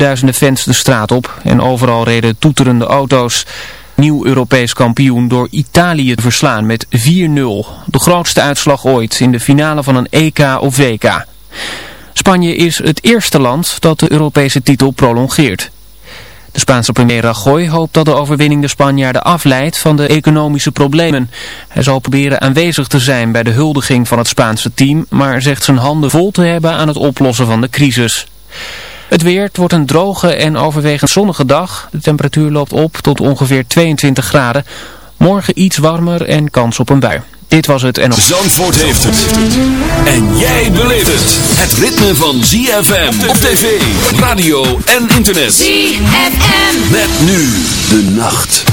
duizenden fans de straat op en overal reden toeterende auto's. Nieuw Europees kampioen door Italië te verslaan met 4-0. De grootste uitslag ooit in de finale van een EK of WK. Spanje is het eerste land dat de Europese titel prolongeert. De Spaanse premier Rajoy hoopt dat de overwinning de Spanjaarden afleidt van de economische problemen. Hij zal proberen aanwezig te zijn bij de huldiging van het Spaanse team, maar zegt zijn handen vol te hebben aan het oplossen van de crisis. Het weer, het wordt een droge en overwegend zonnige dag. De temperatuur loopt op tot ongeveer 22 graden. Morgen iets warmer en kans op een bui. Dit was het en op... Zandvoort heeft het. En jij beleeft het. Het ritme van ZFM op tv, radio en internet. ZFM. Met nu de nacht.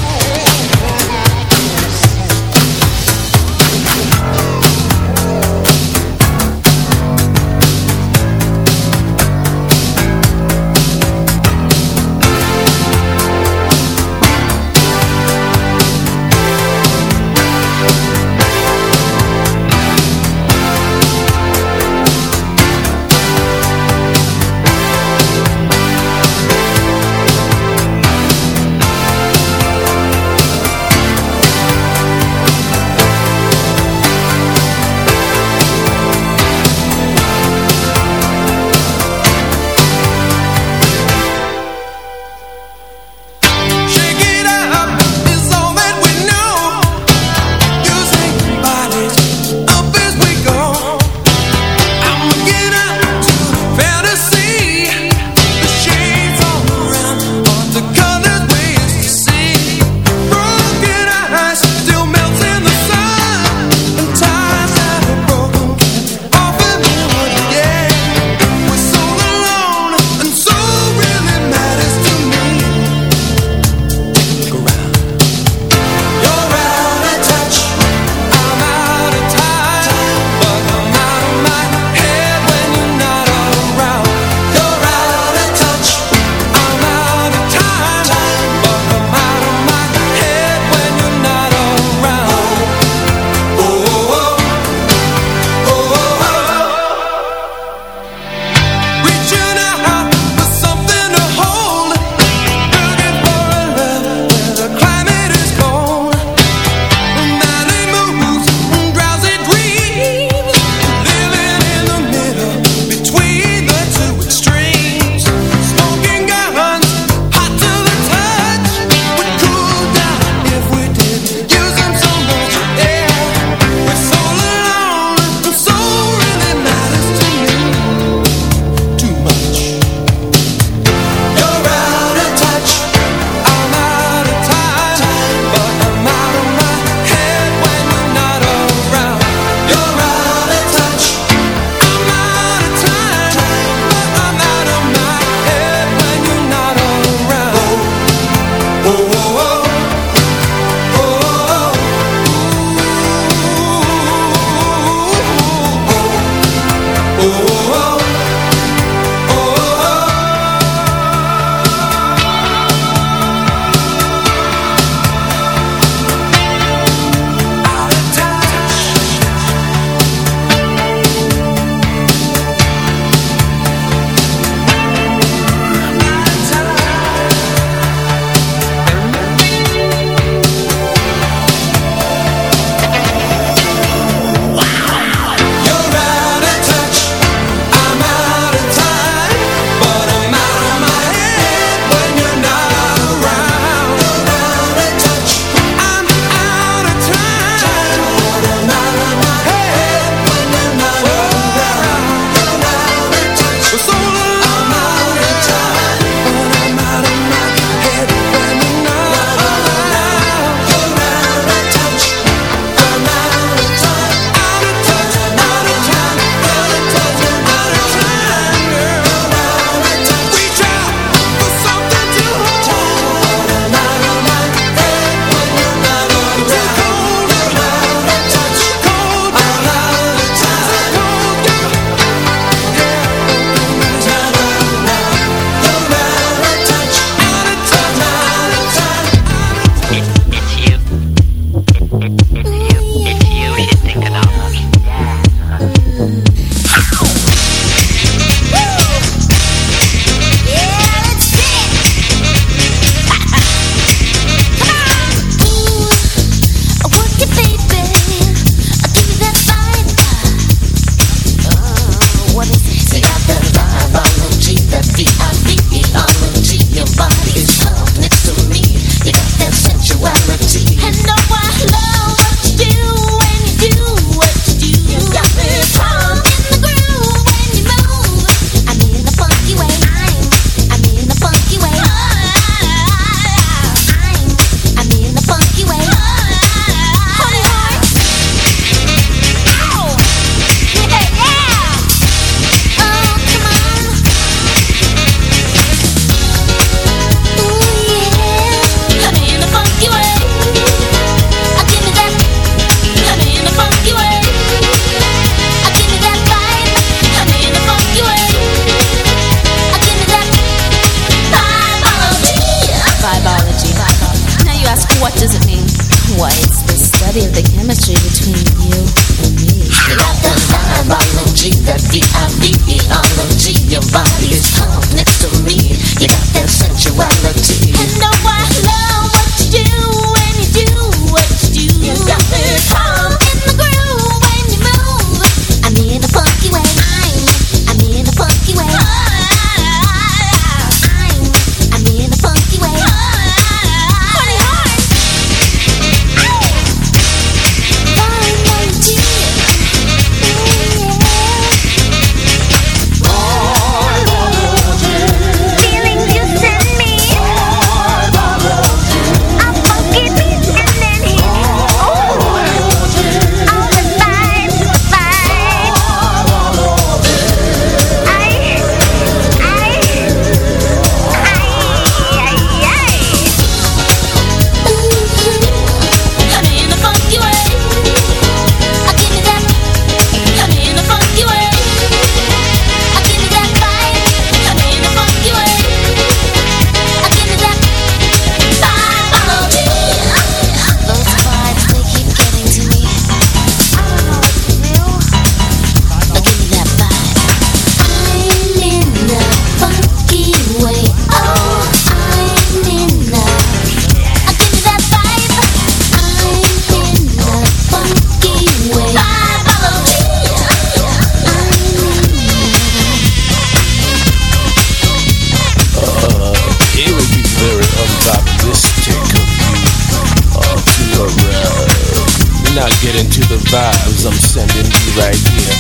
vibes I'm sending you right here.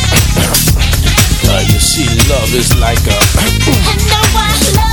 Uh, you see, love is like a. and I love.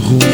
de.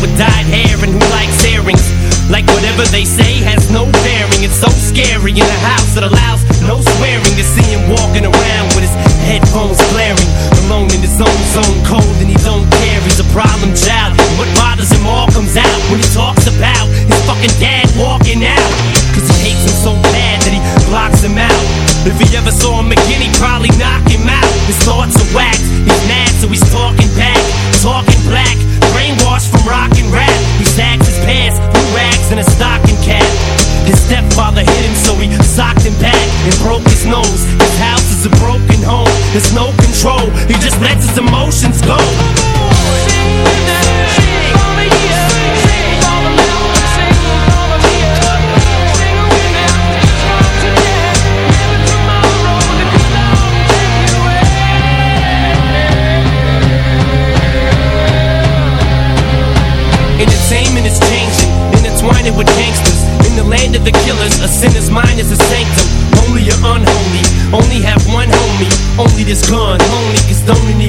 With dyed hair and who likes earrings. Like whatever they say has no bearing. It's so scary in a house that allows no swearing to see him walking around with his headphones blaring. Alone in his own zone, cold and he don't care. He's a problem child. What bothers him all comes out when he talks about his fucking dad walking out. Cause he hates him so bad that he blocks him out. If he ever saw him again, he probably knock him out. His thoughts are whacked. He's mad, so he's talking back, talking black. From rock and rap. He sags his pants, blue rags, and a stocking cap. His stepfather hit him, so he socked him back and broke his nose. His house is a broken home. There's no control. He just lets his emotions go. With gangsters. In the land of the killers, a sinner's mind is a sanctum. Only you're unholy, only have one homie. Only this gun, only cause don't anyone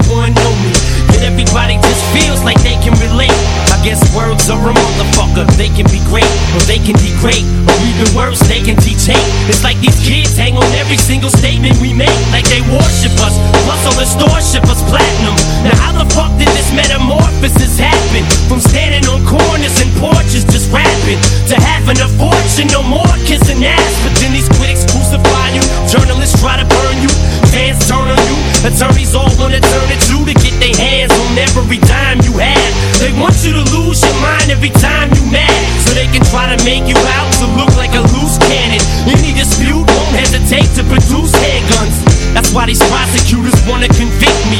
words are a motherfucker. They can be great, or they can degrade, or even worse, they can teach hate. It's like these kids hang on every single statement we make, like they worship us. Plus all the store ship us platinum. Now how the fuck did this metamorphosis happen? From standing on corners and porches just rapping to having a fortune, no more kissing ass. But then these critics crucify you, journalists try to burn you, fans turn on you, attorneys all wanna turn it you to get their hands on every dime you have. They want you to lose your mind every time you mad, so they can try to make you out to look like a loose cannon. Any dispute won't hesitate to produce handguns. That's why these prosecutors wanna convict me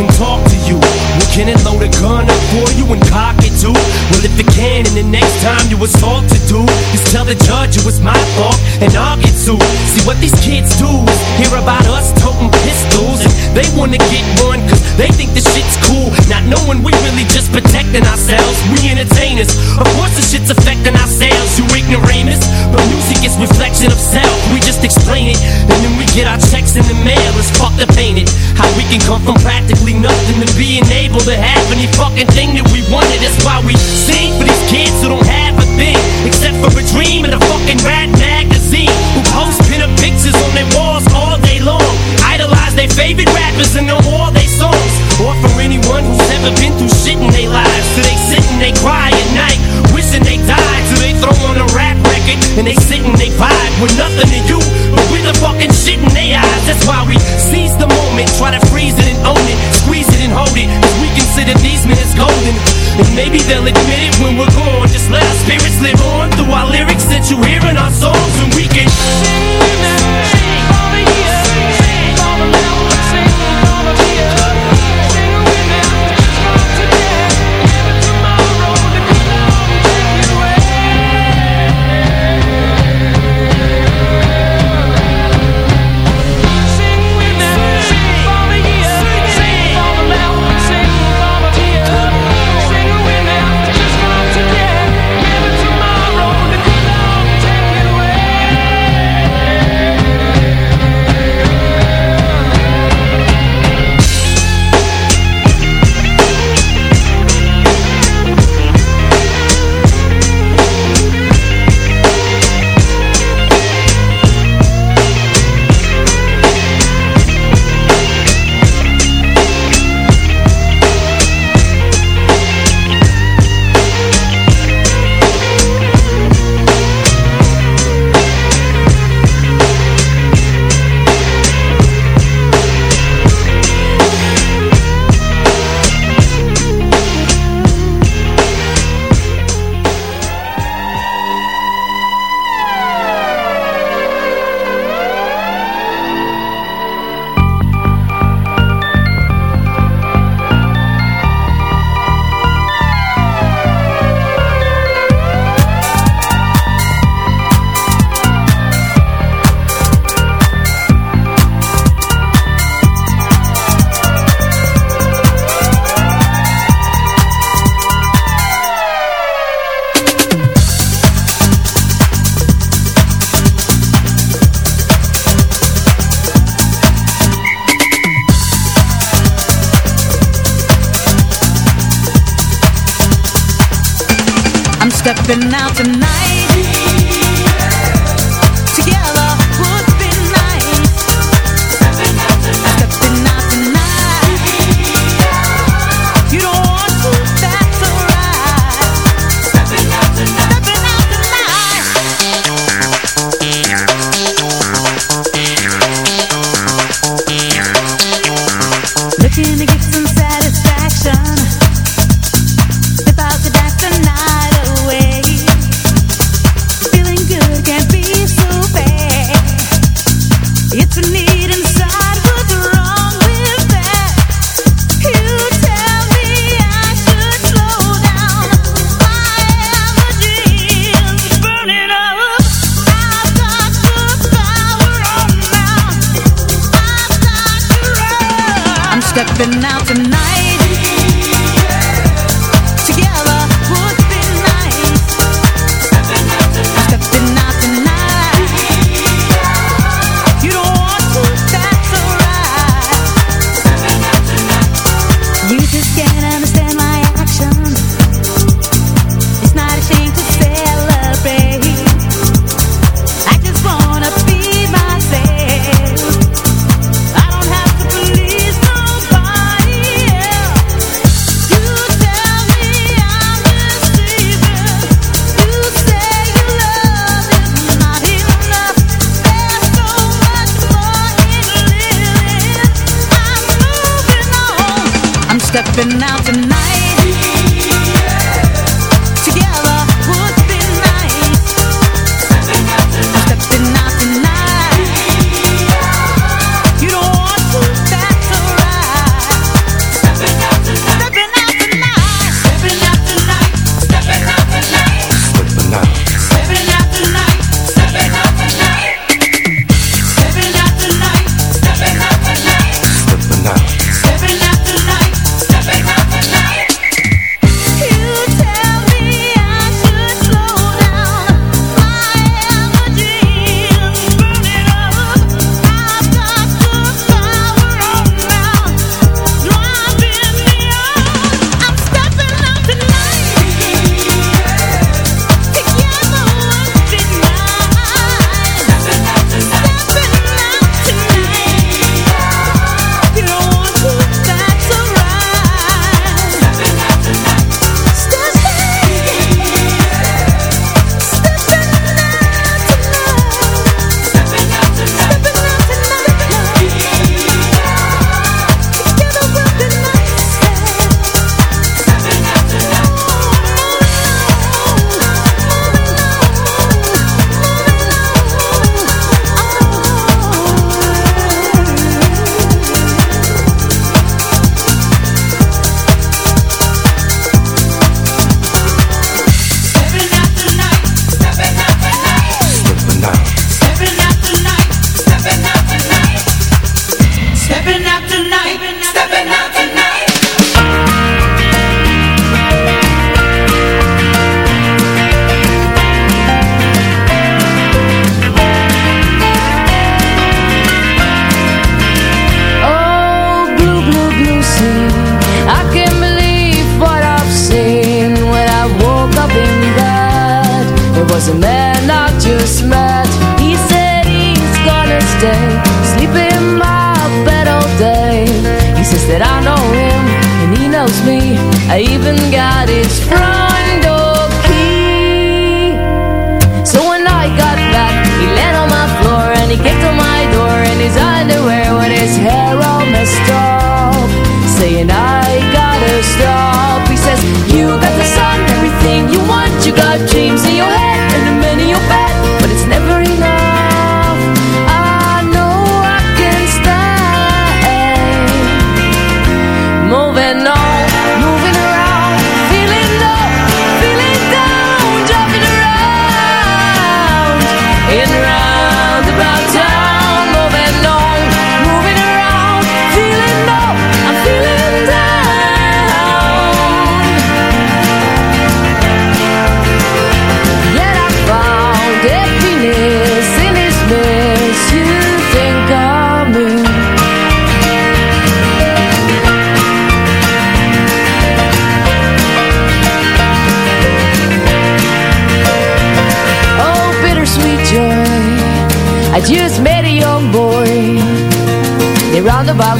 And talk to you. Well, can it load a gun up for you and cock it too? Well, if it can, and the next time you assault to do is tell the judge it was my fault and I'll get sued. See what these kids do is hear about us toting pistols and they wanna get one cause they think the shit's cool. Not knowing we really just protecting ourselves. We entertainers. Of course the shit's affecting ourselves, you ignoramus. But music is reflection of self. We just explain it and then we get our checks in the mail. It's fucked up, ain't it? How we can come from to have any fucking thing that we wanted. That's why we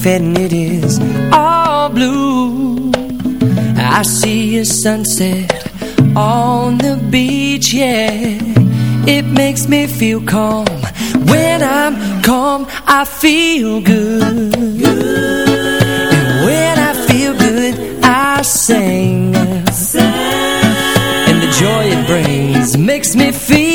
leaf and it is all blue I see a sunset on the beach, yeah It makes me feel calm When I'm calm, I feel good, good. And when I feel good, I sing, sing. And the joy it brings makes me feel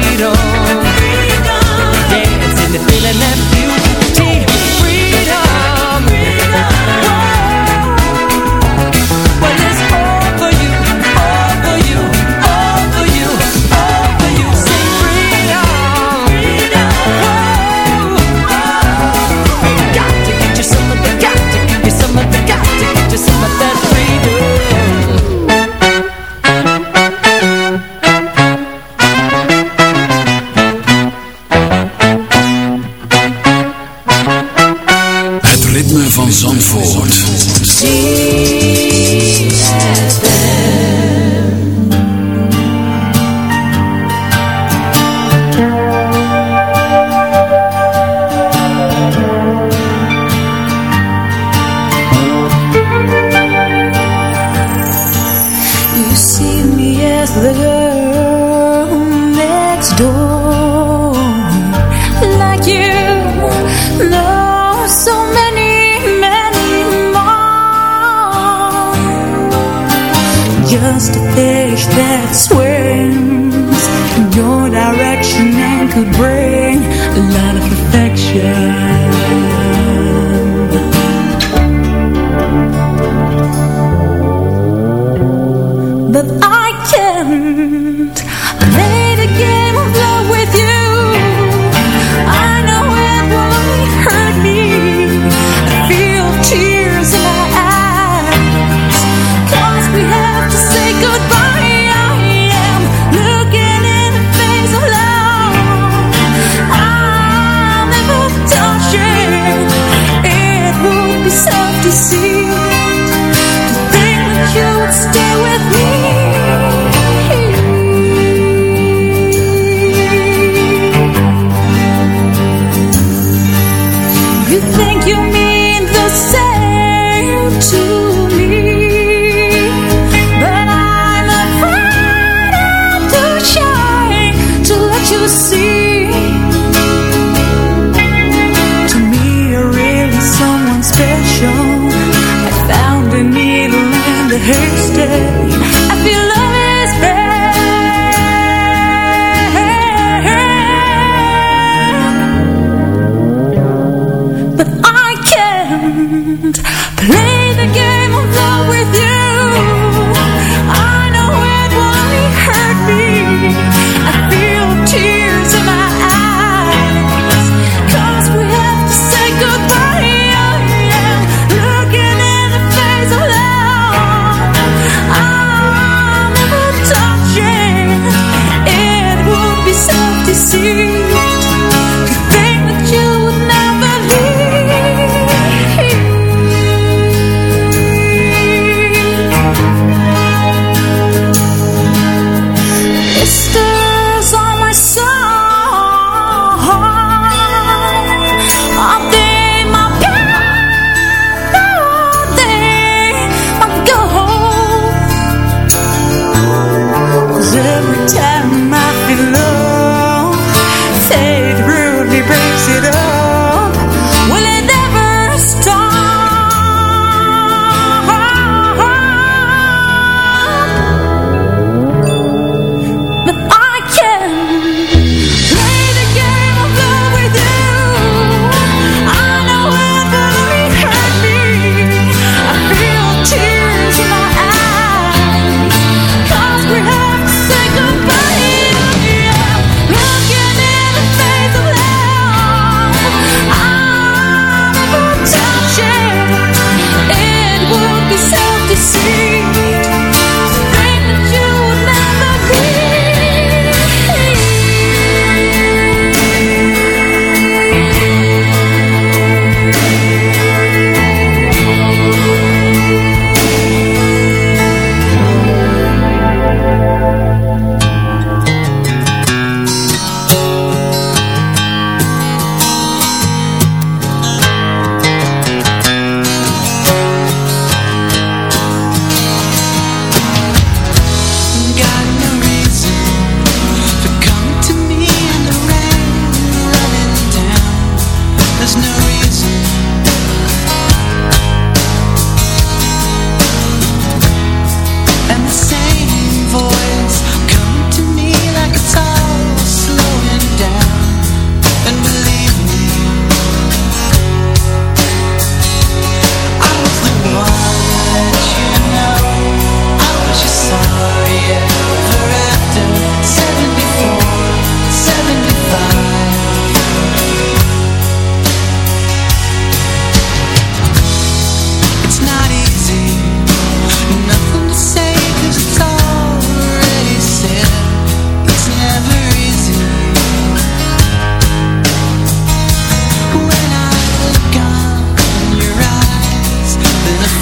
freedom. Dance in the feeling that you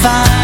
find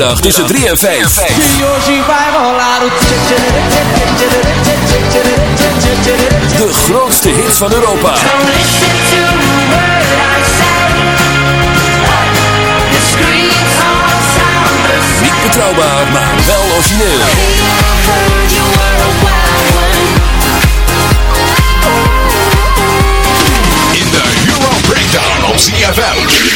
tussen 3 en 5. De grootste hit van Europa. Niet betrouwbaar, maar wel origineel. In the Euro Breakdown op CFM.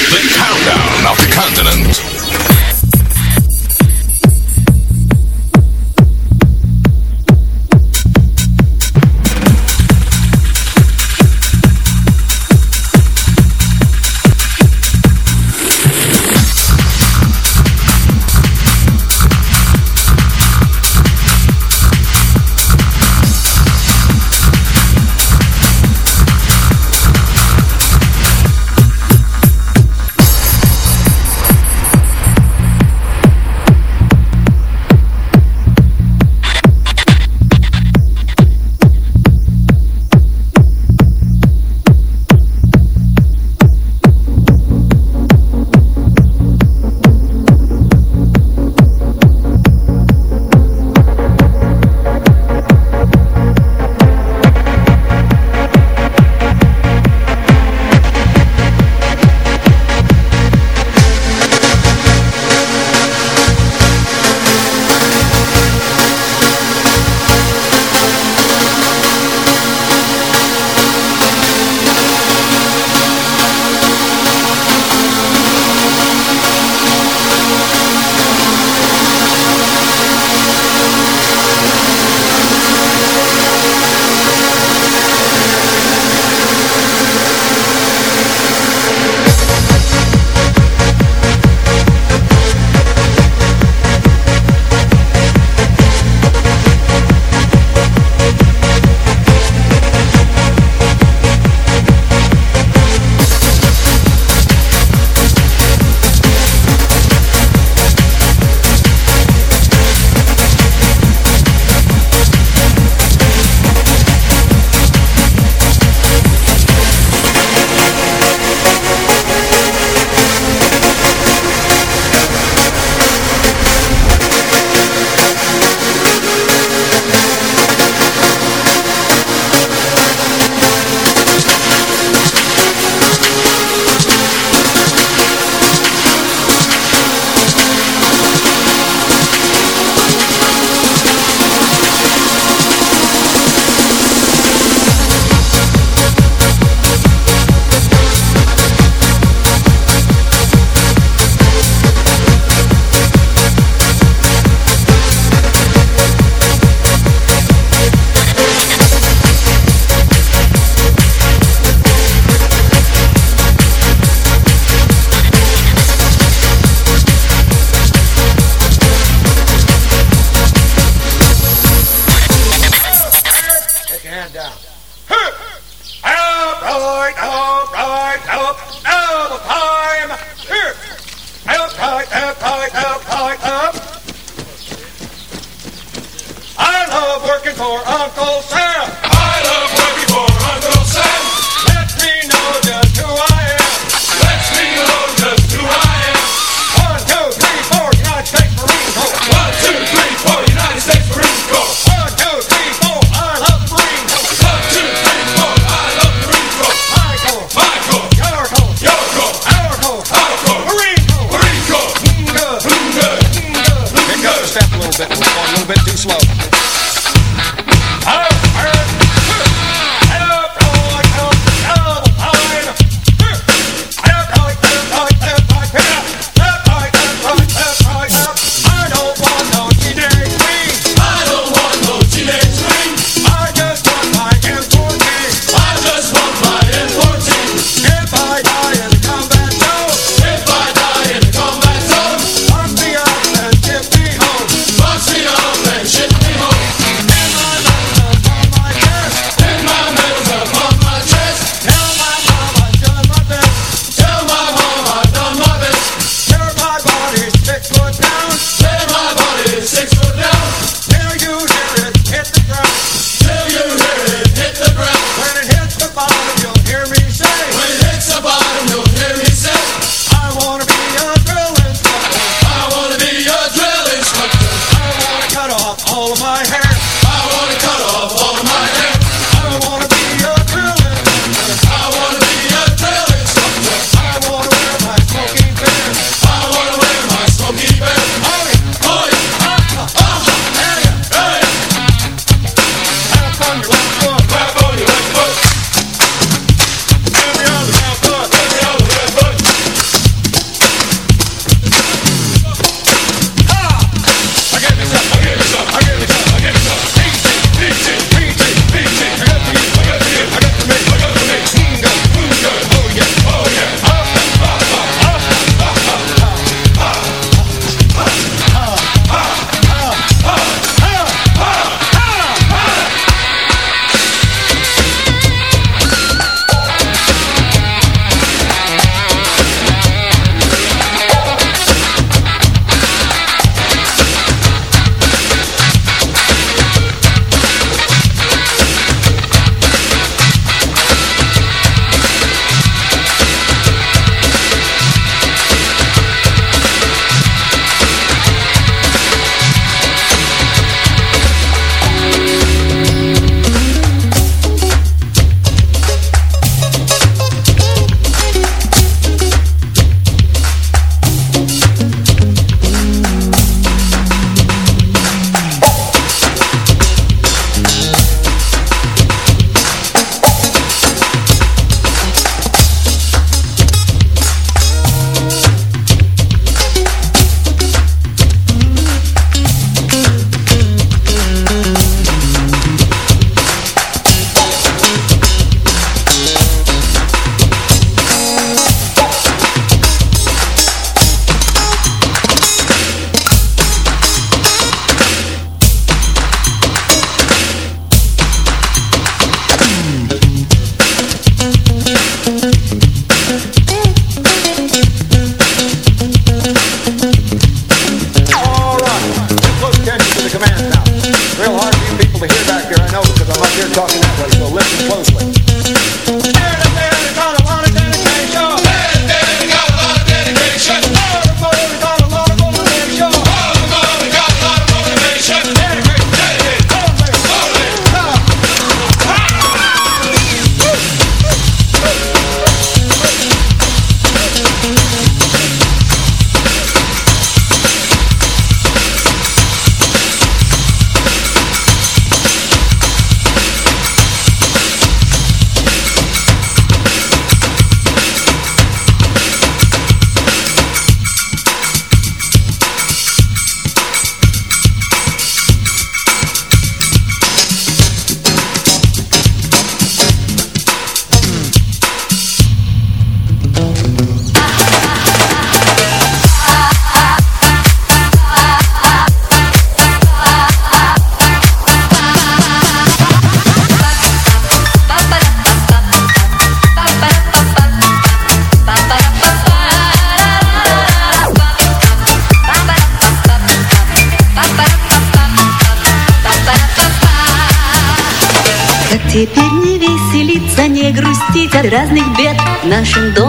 главных бед нашим домом.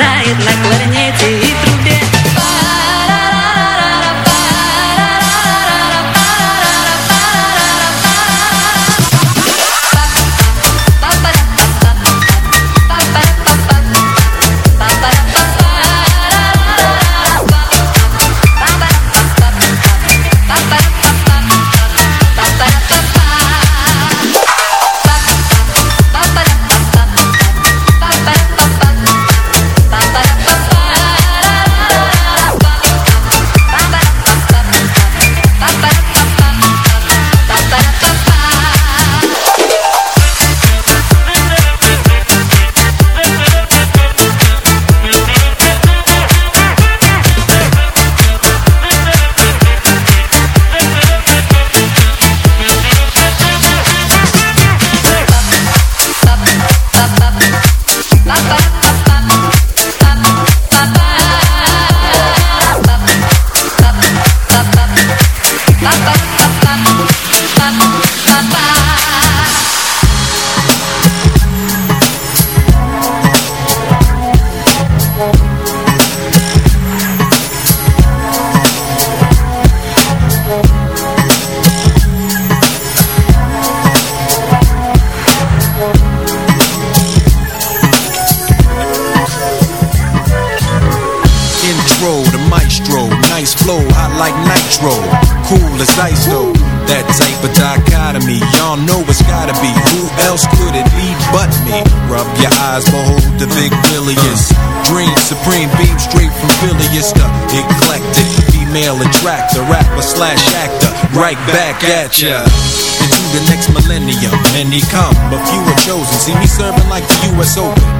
tight like Right back at ya. Into the next millennium, many come, but few are chosen. See me serving like the U.S. Open.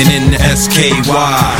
Setting in the SKY.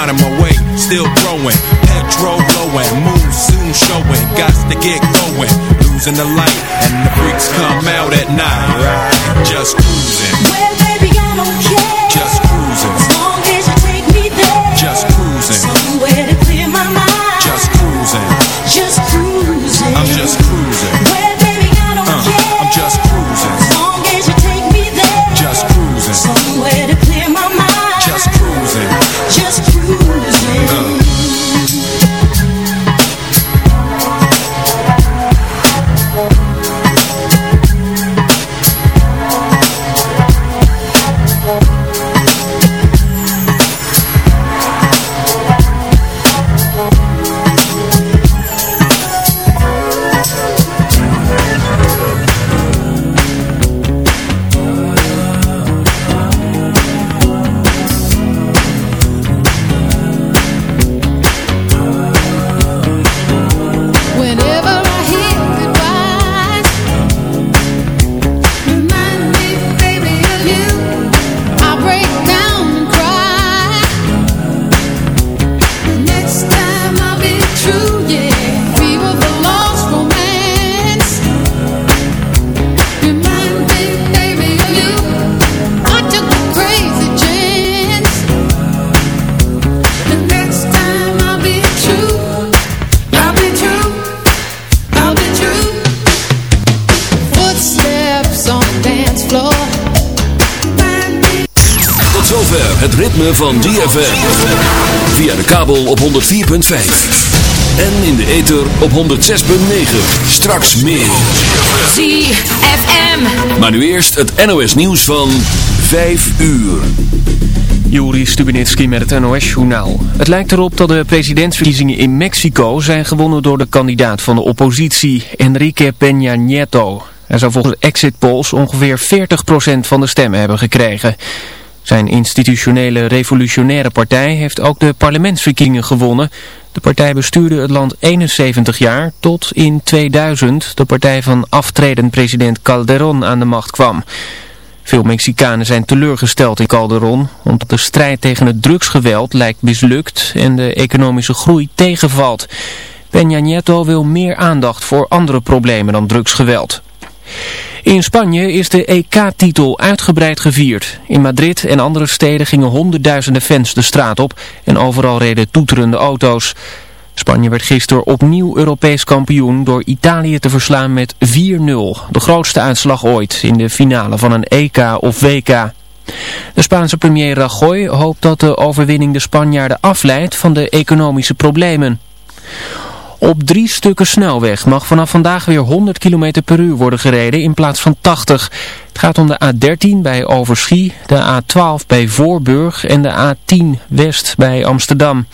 finding my way, still growing. Petrol blowing, moon soon showing. Got to get going. Losing the light, and the freaks come out at night. Just cruising, Well, baby, I don't care. just cruising, As long as you take me there. just cruising, Somewhere to clear my mind. just cruising. Just cruising. I'm just cruising. Ritme van ZFM. Via de kabel op 104.5. En in de ether op 106.9. Straks meer. ZFM. Maar nu eerst het NOS nieuws van 5 uur. Juri Stubenitski met het NOS-journaal. Het lijkt erop dat de presidentsverkiezingen in Mexico zijn gewonnen door de kandidaat van de oppositie, Enrique Peña Nieto. Hij zou volgens exit polls ongeveer 40% van de stemmen hebben gekregen. Zijn institutionele revolutionaire partij heeft ook de parlementsverkiezingen gewonnen. De partij bestuurde het land 71 jaar tot in 2000 de partij van aftredend president Calderon aan de macht kwam. Veel Mexicanen zijn teleurgesteld in Calderon, omdat de strijd tegen het drugsgeweld lijkt mislukt en de economische groei tegenvalt. Peña Nieto wil meer aandacht voor andere problemen dan drugsgeweld. In Spanje is de EK-titel uitgebreid gevierd. In Madrid en andere steden gingen honderdduizenden fans de straat op en overal reden toeterende auto's. Spanje werd gisteren opnieuw Europees kampioen door Italië te verslaan met 4-0. De grootste uitslag ooit in de finale van een EK of WK. De Spaanse premier Rajoy hoopt dat de overwinning de Spanjaarden afleidt van de economische problemen. Op drie stukken snelweg mag vanaf vandaag weer 100 km per uur worden gereden in plaats van 80. Het gaat om de A13 bij Overschie, de A12 bij Voorburg en de A10 West bij Amsterdam.